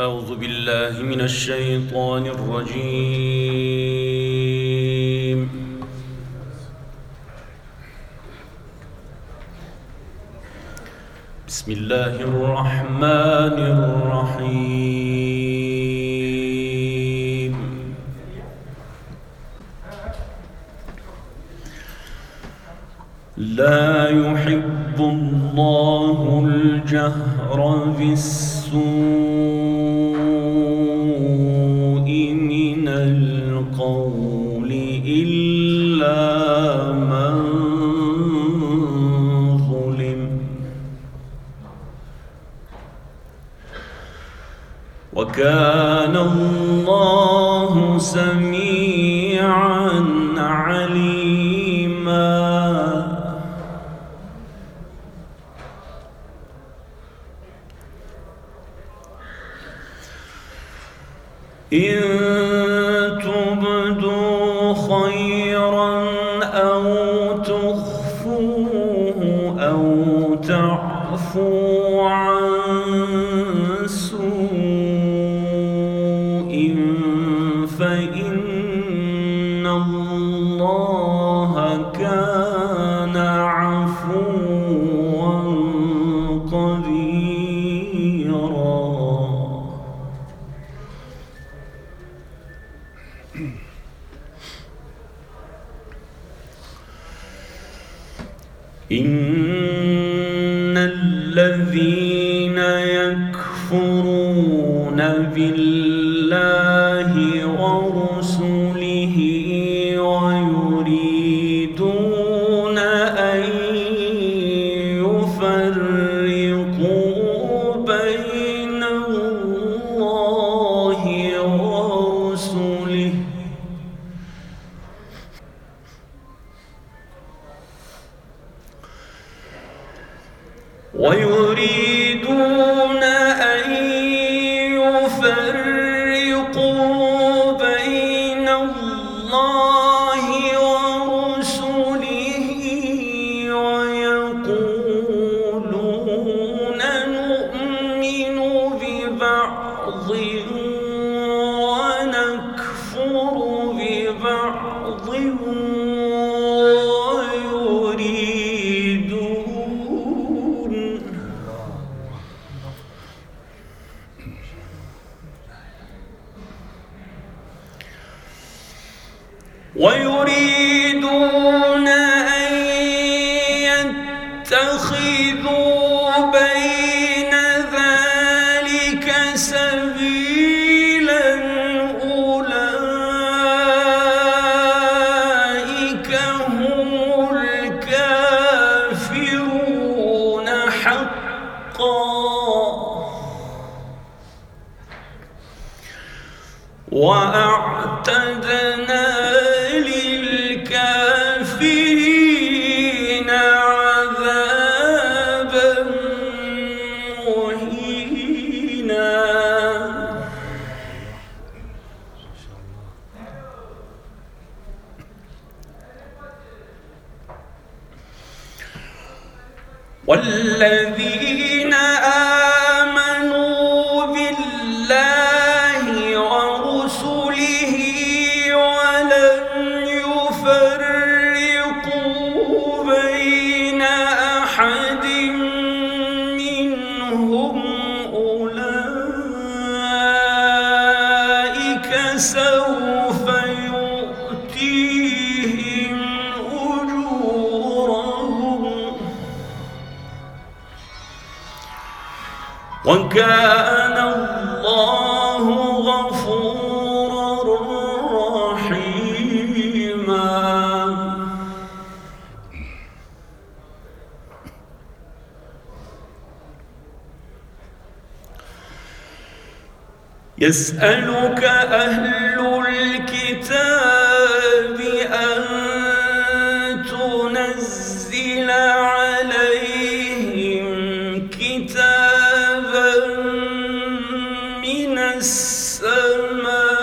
أعوذ بالله من الشيطان الرجيم. بسم الله الرحمن الرحيم. لا يحب الله الجهر بالسوء وكان الله سميعا عليما. إن تبدوا خيرا أو تخفوه أو تعفو الله كان عفوا قديرا. إن الذين يكفرون بالله ورسله يفرقوا بين الله ورسله ويقولون نؤمن ببعض ويريدون أن يتخذوا بين ذلك سبيلا. أولئك هم الكافرون حقا. وأعتدنا والذين آمنوا بالله ورسله ولم يفرقوا وكان الله غفورا رحيما. يسألك أهل الكتاب السماء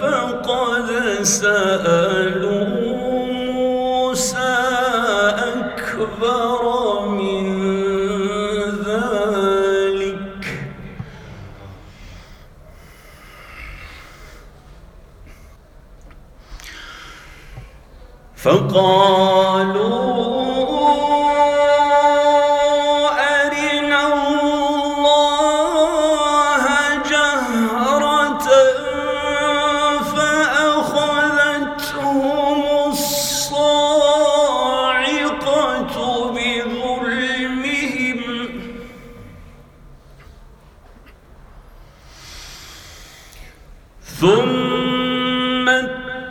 فقد سألوا موسى أكبر من ذلك. فقالوا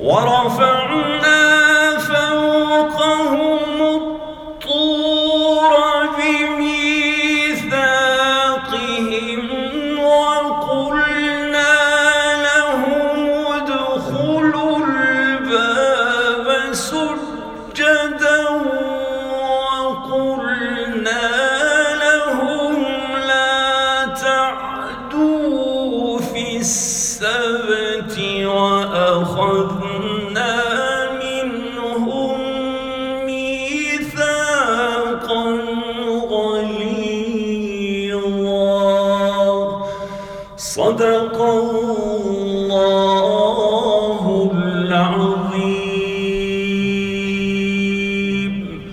What on film?